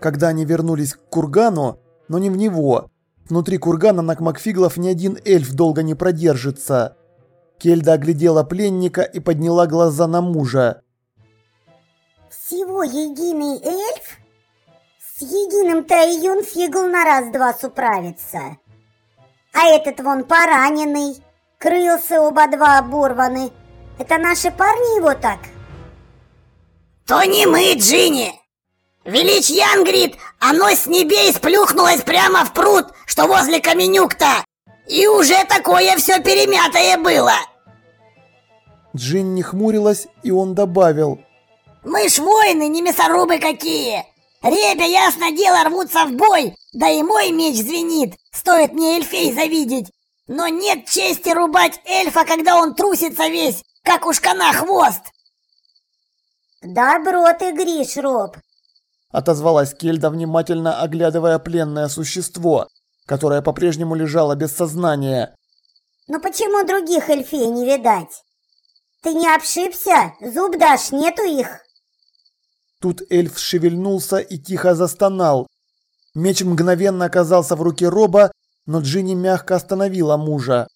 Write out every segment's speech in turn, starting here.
когда они вернулись к кургану, но не в него. Внутри кургана на Макфиглов ни один эльф долго не продержится. Кельда оглядела пленника и подняла глаза на мужа. Всего единый эльф? С единым Тайюн Фигл на раз-два суправится. А этот вон пораненный, крылся оба два оборваны. Это наши парни его так? То не мы, Джинни! Величьян, говорит, оно с небес сплюхнулось прямо в пруд, что возле каменюк-то. И уже такое все перемятое было. Джинни хмурилась, и он добавил. Мы ж воины, не мясорубы какие. Ребя, ясно дело, рвутся в бой, да и мой меч звенит, стоит мне эльфей завидеть. Но нет чести рубать эльфа, когда он трусится весь, как у шкана хвост. Добро ты, Гриш, Роб, отозвалась Кельда, внимательно оглядывая пленное существо, которое по-прежнему лежало без сознания. «Но почему других эльфей не видать? Ты не обшибся? Зуб дашь, нету их?» Тут эльф шевельнулся и тихо застонал. Меч мгновенно оказался в руке Роба, но Джинни мягко остановила мужа.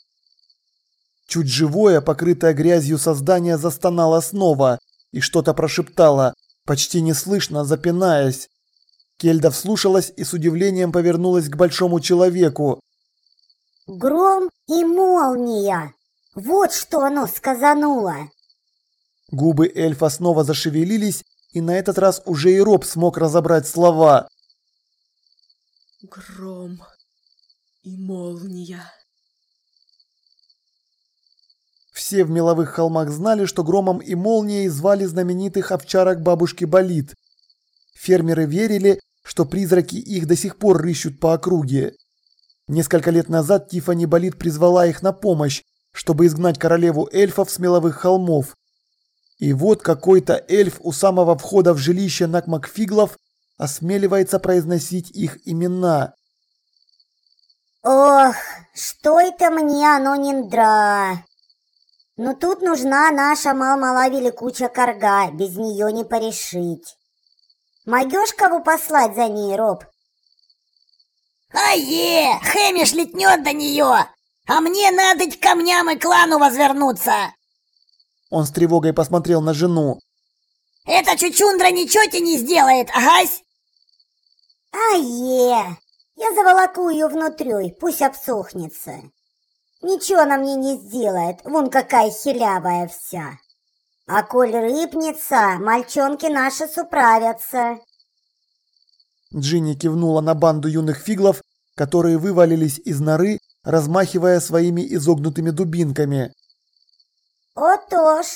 Чуть живое, покрытое грязью создание застонало снова и что-то прошептало, почти неслышно, запинаясь. Кельда вслушалась и с удивлением повернулась к большому человеку. «Гром и молния! Вот что оно сказануло!» Губы эльфа снова зашевелились, и на этот раз уже и Роб смог разобрать слова. «Гром и молния!» Все в меловых холмах знали, что громом и молнией звали знаменитых овчарок бабушки Болит. Фермеры верили, что призраки их до сих пор рыщут по округе. Несколько лет назад Тифани Болит призвала их на помощь, чтобы изгнать королеву эльфов с меловых холмов. И вот какой-то эльф у самого входа в жилище Накмакфиглов осмеливается произносить их имена. «Ох, что это мне оно не ндра!» Но тут нужна наша мал-мала великуча корга, без нее не порешить. Могешь кого послать за ней, Роб? Ае, Хэмиш летнет до нее, а мне надо к камням и клану возвернуться. Он с тревогой посмотрел на жену. Эта чучундра ничего тебе не сделает, агась? Ае, я заволоку ее внутрь, пусть обсохнется. Ничего она мне не сделает, вон какая хилявая вся. А коль рыпнется, мальчонки наши суправятся. Джинни кивнула на банду юных фиглов, которые вывалились из норы, размахивая своими изогнутыми дубинками. «Отож,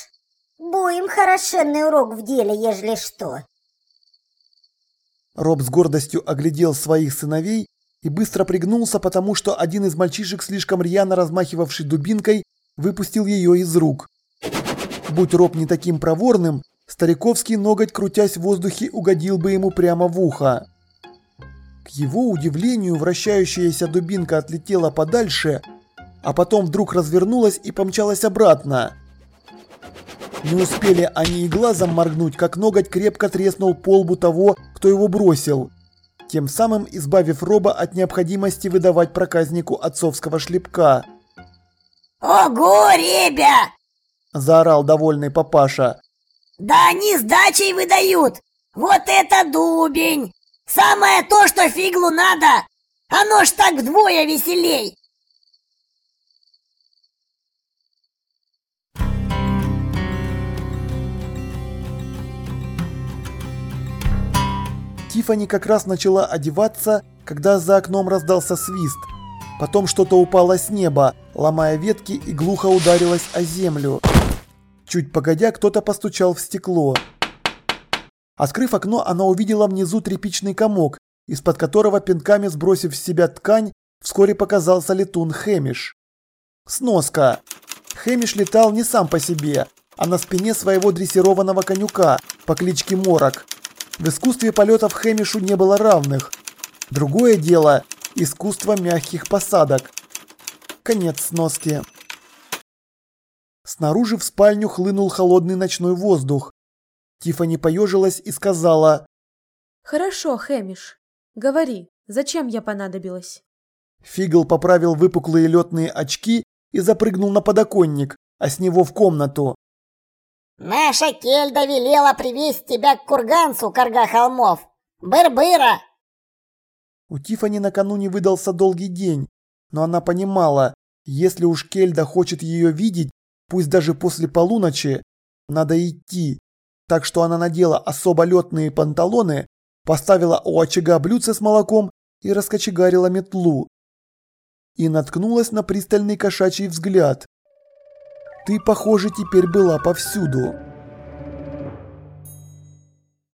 будем хорошенный урок в деле, ежели что». Роб с гордостью оглядел своих сыновей и быстро пригнулся, потому что один из мальчишек, слишком рьяно размахивавший дубинкой, выпустил ее из рук. Будь Роб не таким проворным, стариковский ноготь, крутясь в воздухе, угодил бы ему прямо в ухо. К его удивлению, вращающаяся дубинка отлетела подальше, а потом вдруг развернулась и помчалась обратно. Не успели они и глазом моргнуть, как ноготь крепко треснул по лбу того, кто его бросил тем самым избавив Роба от необходимости выдавать проказнику отцовского шлепка. «Ого, ребя!» – заорал довольный папаша. «Да они сдачей выдают! Вот это дубень! Самое то, что фиглу надо! Оно ж так вдвое веселей!» Тифани как раз начала одеваться, когда за окном раздался свист. Потом что-то упало с неба, ломая ветки и глухо ударилось о землю. Чуть погодя, кто-то постучал в стекло. Открыв окно, она увидела внизу тряпичный комок, из-под которого пинками сбросив с себя ткань, вскоре показался летун Хэмиш. Сноска. Хэмиш летал не сам по себе, а на спине своего дрессированного конюка по кличке Морок. В искусстве полетов Хэмишу не было равных. Другое дело – искусство мягких посадок. Конец сноски. Снаружи в спальню хлынул холодный ночной воздух. Тифани поежилась и сказала Хорошо, Хэмиш. Говори, зачем я понадобилась? Фигл поправил выпуклые летные очки и запрыгнул на подоконник, а с него в комнату. Наша Кельда велела привезть тебя к Кургансу, Карга Холмов. Быр-быра! У Тифани накануне выдался долгий день, но она понимала, если уж Кельда хочет ее видеть, пусть даже после полуночи, надо идти. Так что она надела особо летные панталоны, поставила у очага блюдце с молоком и раскочегарила метлу. И наткнулась на пристальный кошачий взгляд. Ты, похоже, теперь была повсюду.